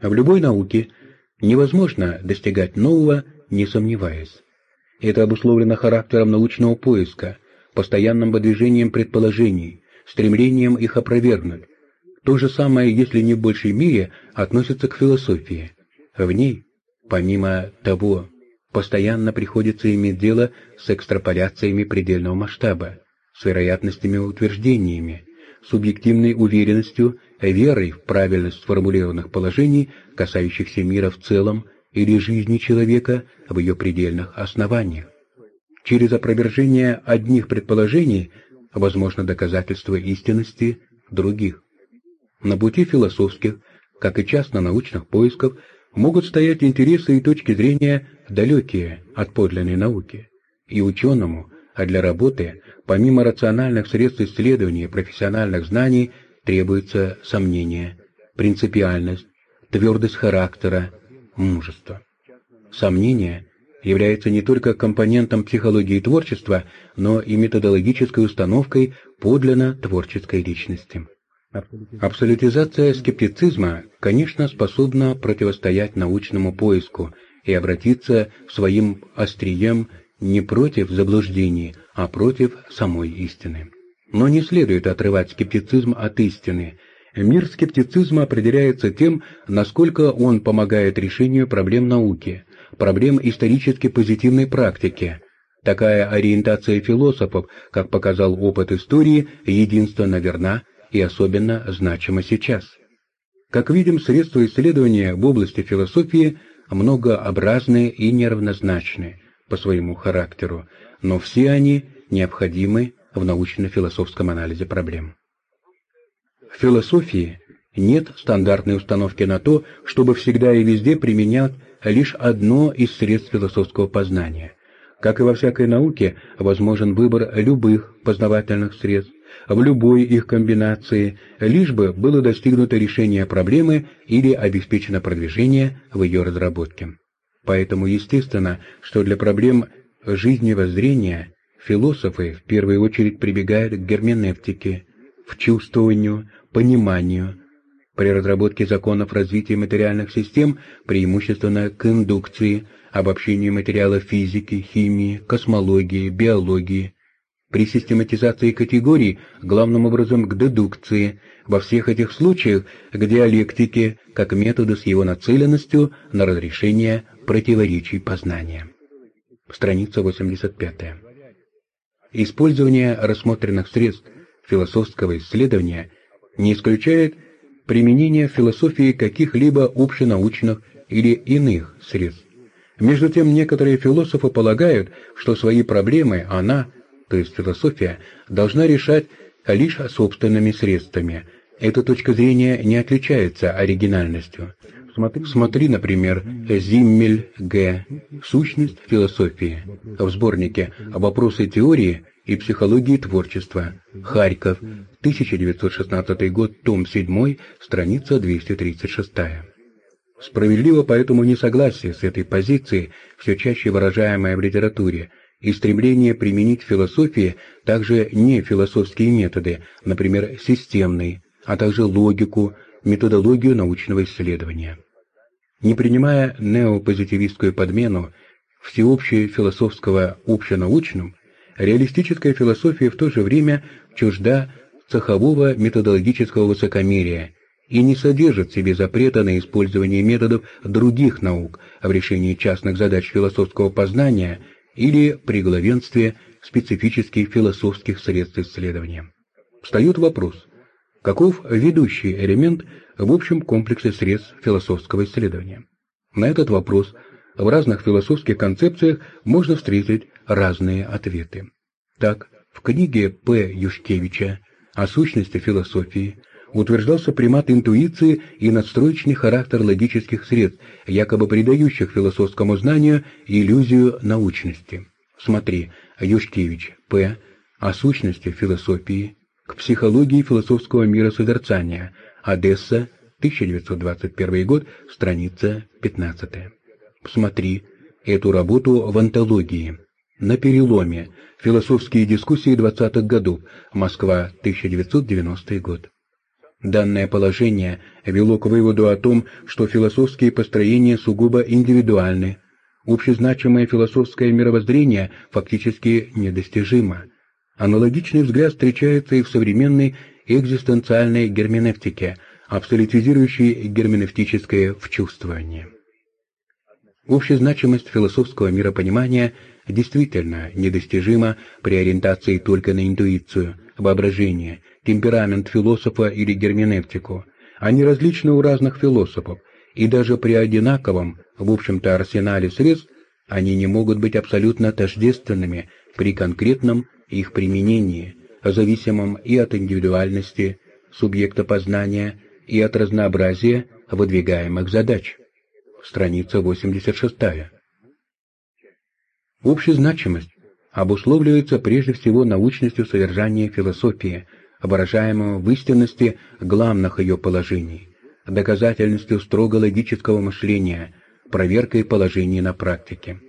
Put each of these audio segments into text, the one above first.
В любой науке невозможно достигать нового, не сомневаясь. Это обусловлено характером научного поиска, постоянным выдвижением предположений, стремлением их опровергнуть. То же самое, если не в большей мере, относится к философии. В ней, помимо того, постоянно приходится иметь дело с экстраполяциями предельного масштаба, с вероятностями утверждениями, субъективной уверенностью, верой в правильность сформулированных положений, касающихся мира в целом или жизни человека в ее предельных основаниях. Через опровержение одних предположений возможно доказательство истинности других. На пути философских, как и частно-научных поисков, могут стоять интересы и точки зрения далекие от подлинной науки. И ученому, а для работы, помимо рациональных средств исследования и профессиональных знаний, требуется сомнение, принципиальность, твердость характера, мужество. Сомнение является не только компонентом психологии творчества, но и методологической установкой подлинно творческой личности. Абсолютизация скептицизма, конечно, способна противостоять научному поиску и обратиться своим острием не против заблуждений, а против самой истины. Но не следует отрывать скептицизм от истины. Мир скептицизма определяется тем, насколько он помогает решению проблем науки, проблем исторически позитивной практики. Такая ориентация философов, как показал опыт истории, единственно верна и особенно значимо сейчас. Как видим, средства исследования в области философии многообразны и неравнозначны по своему характеру, но все они необходимы в научно-философском анализе проблем. В философии нет стандартной установки на то, чтобы всегда и везде применять лишь одно из средств философского познания. Как и во всякой науке, возможен выбор любых познавательных средств, в любой их комбинации, лишь бы было достигнуто решение проблемы или обеспечено продвижение в ее разработке. Поэтому естественно, что для проблем жизневоззрения философы в первую очередь прибегают к герменевтике, в чувствованию, пониманию, при разработке законов развития материальных систем преимущественно к индукции, обобщению материала физики, химии, космологии, биологии, при систематизации категорий главным образом к дедукции, во всех этих случаях к диалектике как методу с его нацеленностью на разрешение противоречий познания. Страница 85. Использование рассмотренных средств философского исследования не исключает применение в философии каких-либо общенаучных или иных средств. Между тем, некоторые философы полагают, что свои проблемы она – то есть философия, должна решать лишь собственными средствами. Эта точка зрения не отличается оригинальностью. Смотри, например, Зиммель Г. «Сущность философии» в сборнике «Вопросы теории и психологии творчества», Харьков, 1916 год, том 7, страница 236. Справедливо поэтому несогласие с этой позицией, все чаще выражаемое в литературе, и стремление применить в философии также не философские методы, например, системный, а также логику, методологию научного исследования. Не принимая неопозитивистскую подмену всеобщее философского общенаучным, реалистическая философия в то же время чужда цехового методологического высокомерия и не содержит в себе запрета на использование методов других наук в решении частных задач философского познания или при главенстве специфических философских средств исследования. Встает вопрос, каков ведущий элемент в общем комплексе средств философского исследования? На этот вопрос в разных философских концепциях можно встретить разные ответы. Так, в книге П. Юшкевича о сущности философии утверждался примат интуиции и надстроечный характер логических средств, якобы придающих философскому знанию иллюзию научности. Смотри, Юшкевич, П. О сущности философии, к психологии философского мира созерцания, Одесса, 1921 год, страница 15. Смотри эту работу в антологии. На переломе. Философские дискуссии 20-х годов. Москва, 1990 год. Данное положение вело к выводу о том, что философские построения сугубо индивидуальны. Общезначимое философское мировоззрение фактически недостижимо. Аналогичный взгляд встречается и в современной экзистенциальной герменевтике, абсолютизирующей герменевтическое вчувствование. Общезначимость философского миропонимания действительно недостижима при ориентации только на интуицию, воображение, темперамент философа или герменевтику. Они различны у разных философов, и даже при одинаковом, в общем-то, арсенале средств, они не могут быть абсолютно тождественными при конкретном их применении, зависимом и от индивидуальности субъекта познания, и от разнообразия выдвигаемых задач. Страница 86. Общезначимость обусловливается прежде всего научностью содержания философии, выражаемого в истинности главных ее положений, доказательностью строго логического мышления, проверкой положений на практике.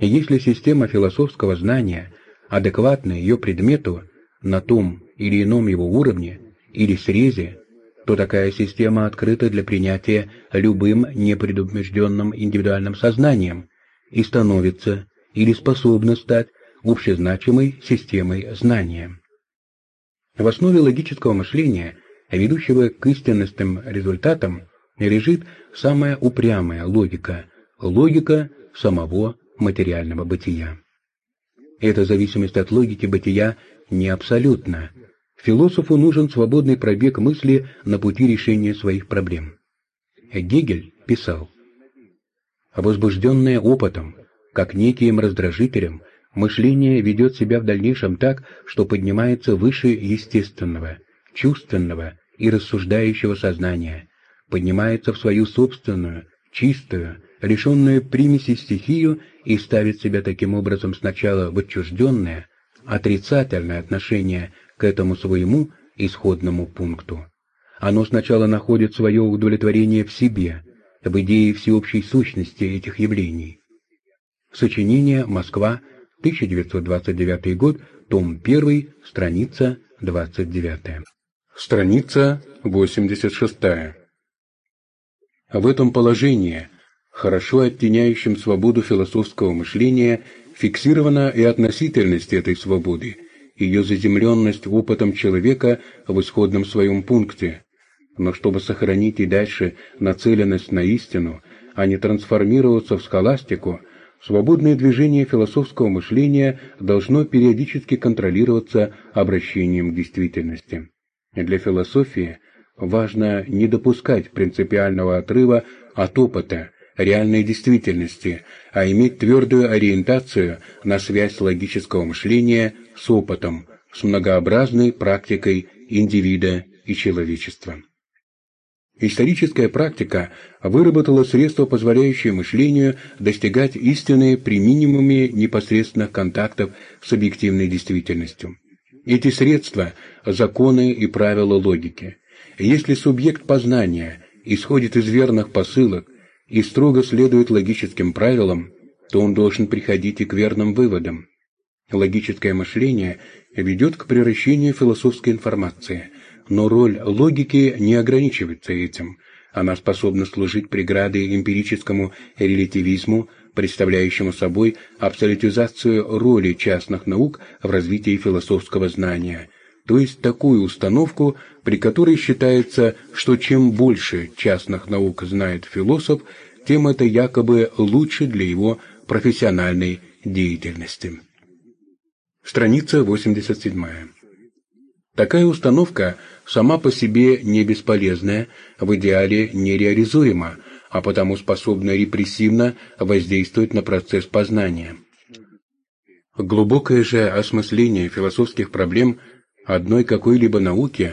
Если система философского знания адекватна ее предмету на том или ином его уровне или срезе, то такая система открыта для принятия любым непредубежденным индивидуальным сознанием и становится или способна стать общезначимой системой знания. В основе логического мышления, ведущего к истинностным результатам, лежит самая упрямая логика – логика самого материального бытия. Эта зависимость от логики бытия не абсолютна. Философу нужен свободный пробег мысли на пути решения своих проблем. Гегель писал, «Возбужденное опытом, как неким раздражителем, мышление ведет себя в дальнейшем так, что поднимается выше естественного, чувственного и рассуждающего сознания, поднимается в свою собственную, чистую, лишенную примеси стихию и ставит себя таким образом сначала в отчужденное, отрицательное отношение к этому своему исходному пункту. Оно сначала находит свое удовлетворение в себе, в идее всеобщей сущности этих явлений, Сочинение «Москва», 1929 год, том 1, страница 29. Страница 86. В этом положении, хорошо оттеняющем свободу философского мышления, фиксирована и относительность этой свободы, ее заземленность опытом человека в исходном своем пункте. Но чтобы сохранить и дальше нацеленность на истину, а не трансформироваться в схоластику – Свободное движение философского мышления должно периодически контролироваться обращением к действительности. Для философии важно не допускать принципиального отрыва от опыта, реальной действительности, а иметь твердую ориентацию на связь логического мышления с опытом, с многообразной практикой индивида и человечества. Историческая практика выработала средства, позволяющие мышлению достигать истины при минимуме непосредственных контактов с объективной действительностью. Эти средства – законы и правила логики. Если субъект познания исходит из верных посылок и строго следует логическим правилам, то он должен приходить и к верным выводам. Логическое мышление ведет к превращению философской информации – но роль логики не ограничивается этим. Она способна служить преградой эмпирическому релятивизму, представляющему собой абсолютизацию роли частных наук в развитии философского знания, то есть такую установку, при которой считается, что чем больше частных наук знает философ, тем это якобы лучше для его профессиональной деятельности. Страница 87. Такая установка сама по себе не бесполезная, в идеале нереализуема, а потому способна репрессивно воздействовать на процесс познания. Глубокое же осмысление философских проблем одной какой-либо науки,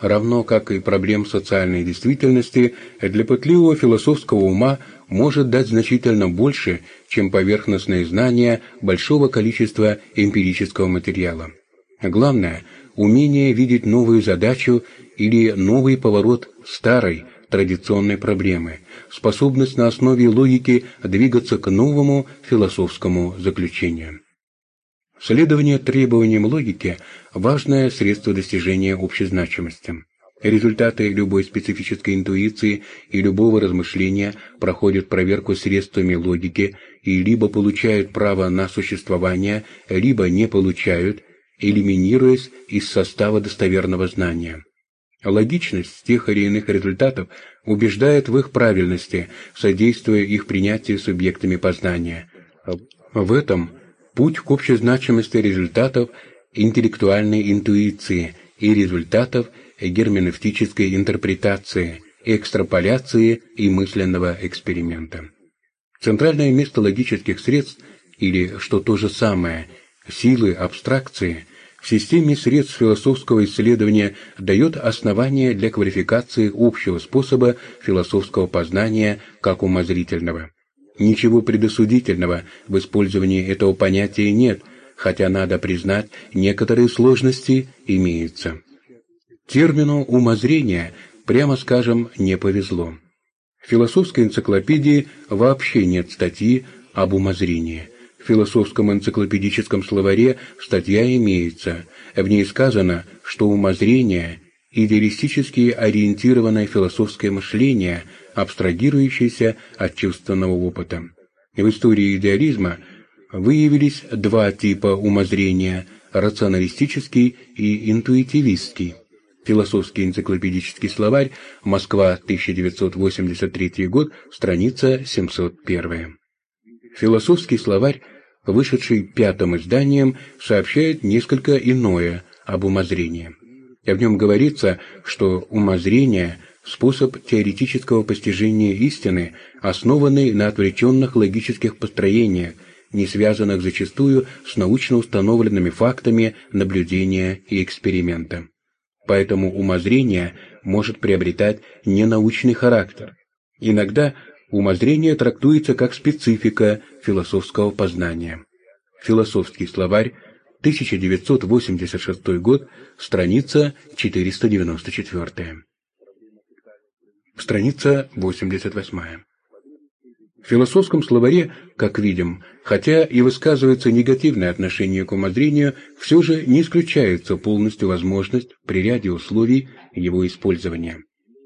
равно как и проблем социальной действительности, для пытливого философского ума может дать значительно больше, чем поверхностные знания большого количества эмпирического материала. Главное – умение видеть новую задачу или новый поворот старой, традиционной проблемы, способность на основе логики двигаться к новому философскому заключению. Следование требованиям логики – важное средство достижения общей значимости. Результаты любой специфической интуиции и любого размышления проходят проверку средствами логики и либо получают право на существование, либо не получают, элиминируясь из состава достоверного знания. Логичность тех или иных результатов убеждает в их правильности, содействуя их принятию субъектами познания. В этом путь к общезначимости результатов интеллектуальной интуиции и результатов герменевтической интерпретации, экстраполяции и мысленного эксперимента. Центральное место логических средств, или, что то же самое, силы абстракции – в системе средств философского исследования дает основание для квалификации общего способа философского познания как умозрительного. Ничего предосудительного в использовании этого понятия нет, хотя надо признать, некоторые сложности имеются. Термину «умозрение», прямо скажем, не повезло. В философской энциклопедии вообще нет статьи об умозрении. В философском энциклопедическом словаре статья имеется. В ней сказано, что умозрение – идеалистически ориентированное философское мышление, абстрагирующееся от чувственного опыта. В истории идеализма выявились два типа умозрения – рационалистический и интуитивистский. Философский энциклопедический словарь, Москва, 1983 год, страница 701. Философский словарь вышедший пятым изданием, сообщает несколько иное об умозрении. В нем говорится, что умозрение – способ теоретического постижения истины, основанный на отвлеченных логических построениях, не связанных зачастую с научно установленными фактами наблюдения и эксперимента. Поэтому умозрение может приобретать ненаучный характер. Иногда Умозрение трактуется как специфика философского познания. Философский словарь, 1986 год, страница 494. Страница 88. В философском словаре, как видим, хотя и высказывается негативное отношение к умозрению, все же не исключается полностью возможность при ряде условий его использования.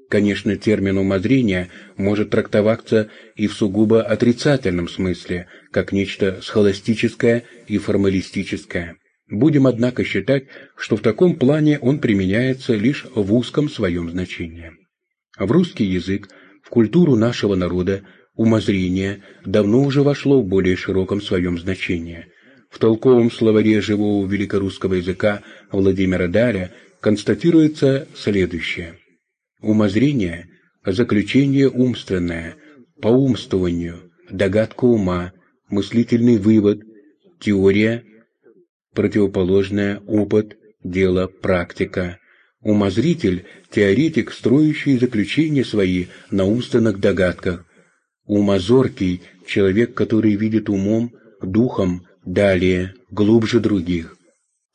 Конечно, термин умозрения может трактоваться и в сугубо отрицательном смысле, как нечто схоластическое и формалистическое. Будем, однако, считать, что в таком плане он применяется лишь в узком своем значении. В русский язык, в культуру нашего народа, умозрение давно уже вошло в более широком своем значении. В толковом словаре живого великорусского языка Владимира Даля констатируется следующее – Умозрение – заключение умственное, по умствованию, догадка ума, мыслительный вывод, теория, противоположная опыт, дело, практика. Умозритель – теоретик, строящий заключения свои на умственных догадках. Умозоркий – человек, который видит умом, духом, далее, глубже других.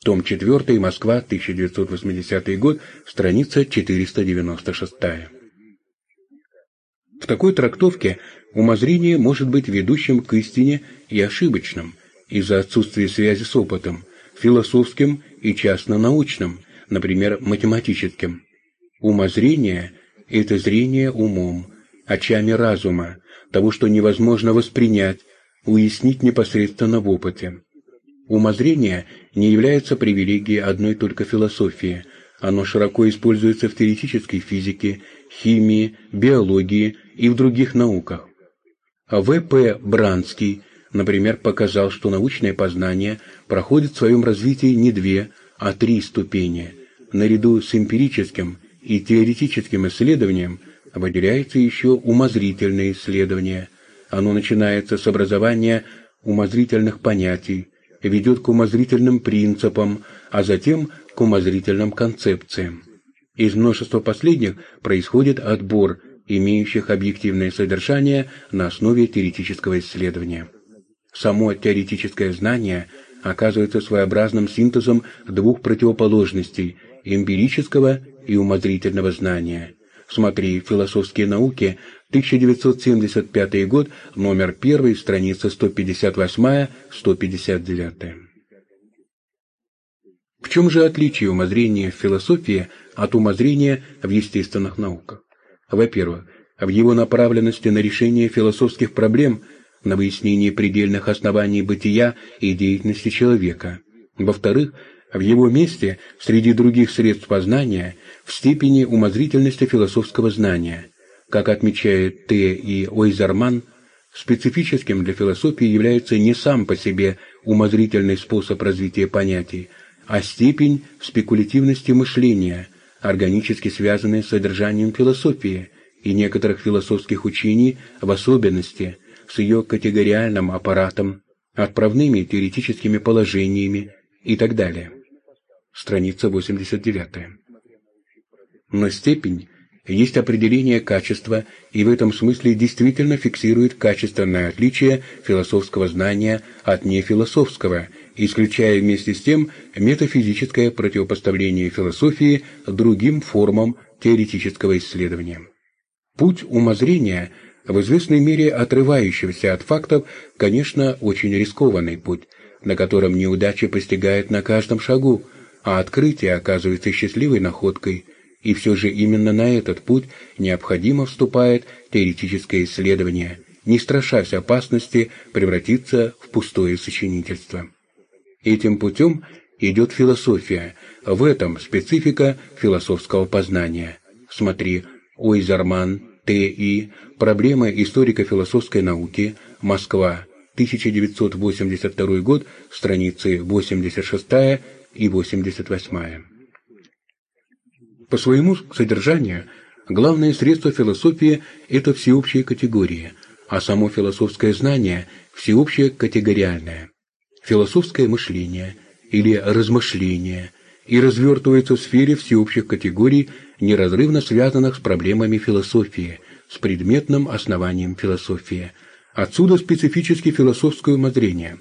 Том 4, Москва, 1980 год, страница 496. В такой трактовке умозрение может быть ведущим к истине и ошибочным из-за отсутствия связи с опытом, философским и частно-научным, например, математическим. Умозрение – это зрение умом, очами разума, того, что невозможно воспринять, уяснить непосредственно в опыте. Умозрение не является привилегией одной только философии. Оно широко используется в теоретической физике, химии, биологии и в других науках. В.П. Бранский, например, показал, что научное познание проходит в своем развитии не две, а три ступени. Наряду с эмпирическим и теоретическим исследованием выделяется еще умозрительное исследование. Оно начинается с образования умозрительных понятий, ведет к умозрительным принципам, а затем к умозрительным концепциям. Из множества последних происходит отбор, имеющих объективное содержание на основе теоретического исследования. Само теоретическое знание оказывается своеобразным синтезом двух противоположностей – эмпирического и умозрительного знания. Смотри «Философские науки», 1975 год, номер 1, страница 158-159. В чем же отличие умозрения в философии от умозрения в естественных науках? Во-первых, в его направленности на решение философских проблем, на выяснение предельных оснований бытия и деятельности человека. Во-вторых, в его месте среди других средств познания в степени умозрительности философского знания. Как отмечает Т. и Ойзерман, специфическим для философии является не сам по себе умозрительный способ развития понятий, а степень спекулятивности мышления, органически связанная с содержанием философии и некоторых философских учений в особенности с ее категориальным аппаратом, отправными теоретическими положениями и так далее. Страница 89. Но степень есть определение качества и в этом смысле действительно фиксирует качественное отличие философского знания от нефилософского, исключая вместе с тем метафизическое противопоставление философии другим формам теоретического исследования. Путь умозрения, в известной мере отрывающегося от фактов, конечно, очень рискованный путь, на котором неудача постигает на каждом шагу, а открытие оказывается счастливой находкой, и все же именно на этот путь необходимо вступает теоретическое исследование, не страшась опасности превратиться в пустое сочинительство. Этим путем идет философия, в этом специфика философского познания. Смотри, Ойзерман, Т.И. Проблема историко-философской науки. Москва. 1982 год. Страницы 86 и 88. По своему содержанию, главное средство философии – это всеобщие категории, а само философское знание – всеобщее категориальное. Философское мышление или размышление и развертывается в сфере всеобщих категорий, неразрывно связанных с проблемами философии, с предметным основанием философии. Отсюда специфически философское умозрение.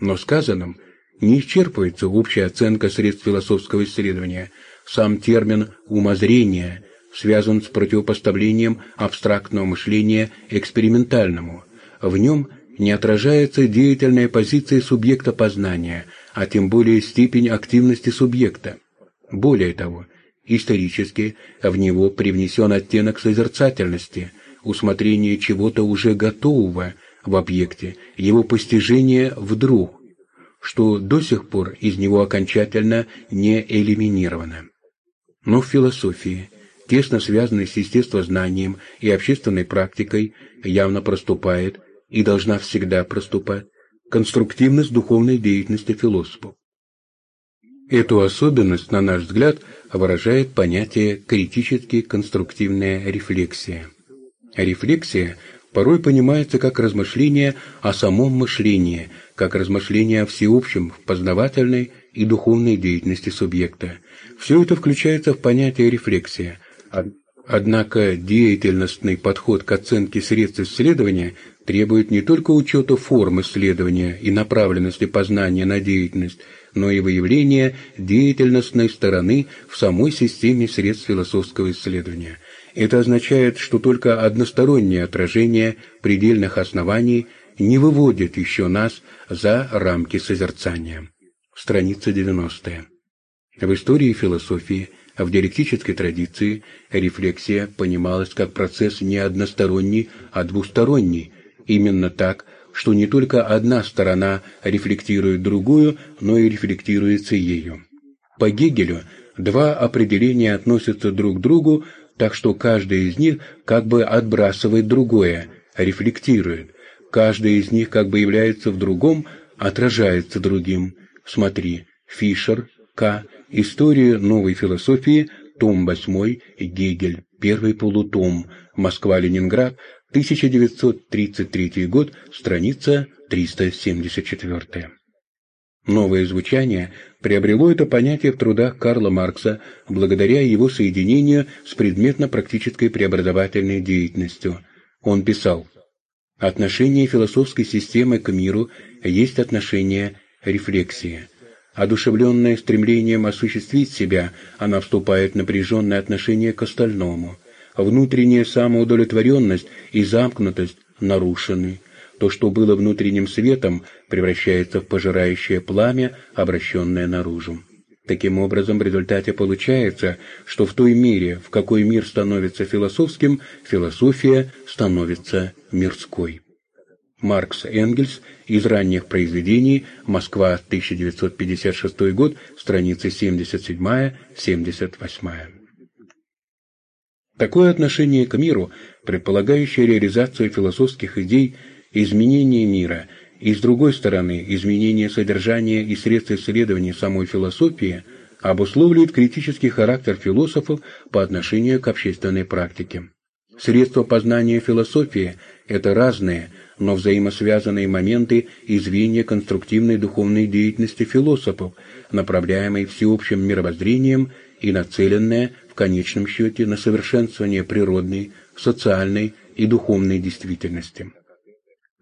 Но сказанным не исчерпывается общая оценка средств философского исследования. Сам термин «умозрение» связан с противопоставлением абстрактного мышления экспериментальному. В нем не отражается деятельная позиция субъекта познания, а тем более степень активности субъекта. Более того, исторически в него привнесен оттенок созерцательности, усмотрение чего-то уже готового в объекте, его постижение вдруг, что до сих пор из него окончательно не элиминировано. Но в философии, тесно связанной с естествознанием и общественной практикой, явно проступает и должна всегда проступать конструктивность духовной деятельности философов. Эту особенность, на наш взгляд, выражает понятие критически-конструктивная рефлексия. Рефлексия порой понимается как размышление о самом мышлении, как размышление о всеобщем в познавательной и духовной деятельности субъекта. Все это включается в понятие рефлексия. Однако деятельностный подход к оценке средств исследования требует не только учета форм исследования и направленности познания на деятельность, но и выявления деятельностной стороны в самой системе средств философского исследования. Это означает, что только одностороннее отражение предельных оснований не выводит еще нас за рамки созерцания. Страница 90. В истории философии, в диалектической традиции, рефлексия понималась как процесс не односторонний, а двусторонний, именно так, что не только одна сторона рефлектирует другую, но и рефлектируется ею. По Гегелю два определения относятся друг к другу, так что каждое из них как бы отбрасывает другое, рефлектирует. Каждое из них как бы является в другом, отражается другим. Смотри, Фишер, К. История новой философии, том 8, Гегель, первый полутом, Москва-Ленинград, 1933 год, страница 374. Новое звучание приобрело это понятие в трудах Карла Маркса благодаря его соединению с предметно-практической преобразовательной деятельностью. Он писал, «Отношение философской системы к миру есть отношение рефлексии. Одушевленное стремлением осуществить себя, она вступает в напряженное отношение к остальному – внутренняя самоудовлетворенность и замкнутость нарушены. То, что было внутренним светом, превращается в пожирающее пламя, обращенное наружу. Таким образом, в результате получается, что в той мере, в какой мир становится философским, философия становится мирской. Маркс Энгельс из ранних произведений «Москва, 1956 год», страницы 77-78. Такое отношение к миру, предполагающее реализацию философских идей, изменение мира – и, с другой стороны, изменение содержания и средств исследования самой философии обусловливает критический характер философов по отношению к общественной практике. Средства познания философии – это разные, но взаимосвязанные моменты и звенья конструктивной духовной деятельности философов, направляемой всеобщим мировоззрением и нацеленная конечном счете на совершенствование природной, социальной и духовной действительности.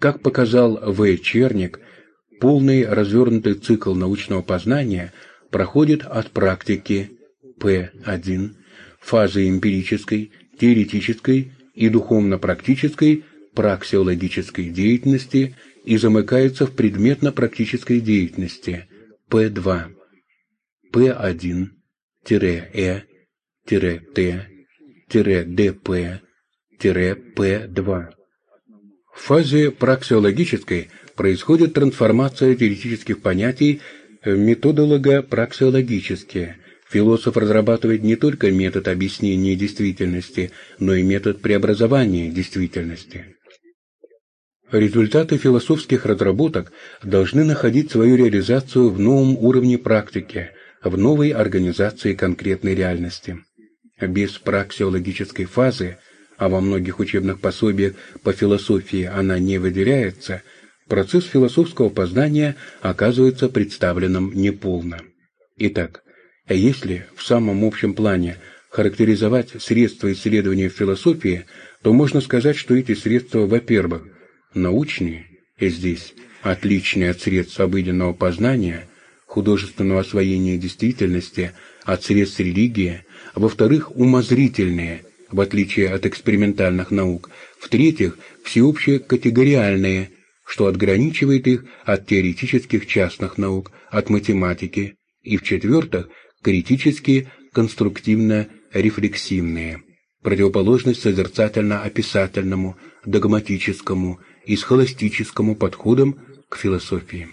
Как показал В. Черник, полный развернутый цикл научного познания проходит от практики П1, фазы эмпирической, теоретической и духовно-практической праксиологической деятельности и замыкается в предметно-практической деятельности П2, П1-Э-Т-ДП-П2. В фазе праксиологической происходит трансформация теоретических понятий в методолого-праксиологические. Философ разрабатывает не только метод объяснения действительности, но и метод преобразования действительности. Результаты философских разработок должны находить свою реализацию в новом уровне практики, в новой организации конкретной реальности. Без праксиологической фазы а во многих учебных пособиях по философии она не выделяется, процесс философского познания оказывается представленным неполно. Итак, если в самом общем плане характеризовать средства исследования философии, то можно сказать, что эти средства, во-первых, научные, и здесь отличные от средств обыденного познания, художественного освоения действительности, от средств религии, а во-вторых, умозрительные, в отличие от экспериментальных наук, в-третьих, всеобщие категориальные, что отграничивает их от теоретических частных наук, от математики, и, в-четвертых, критические, конструктивно-рефлексивные, противоположность созерцательно-описательному, догматическому и схоластическому подходам к философии.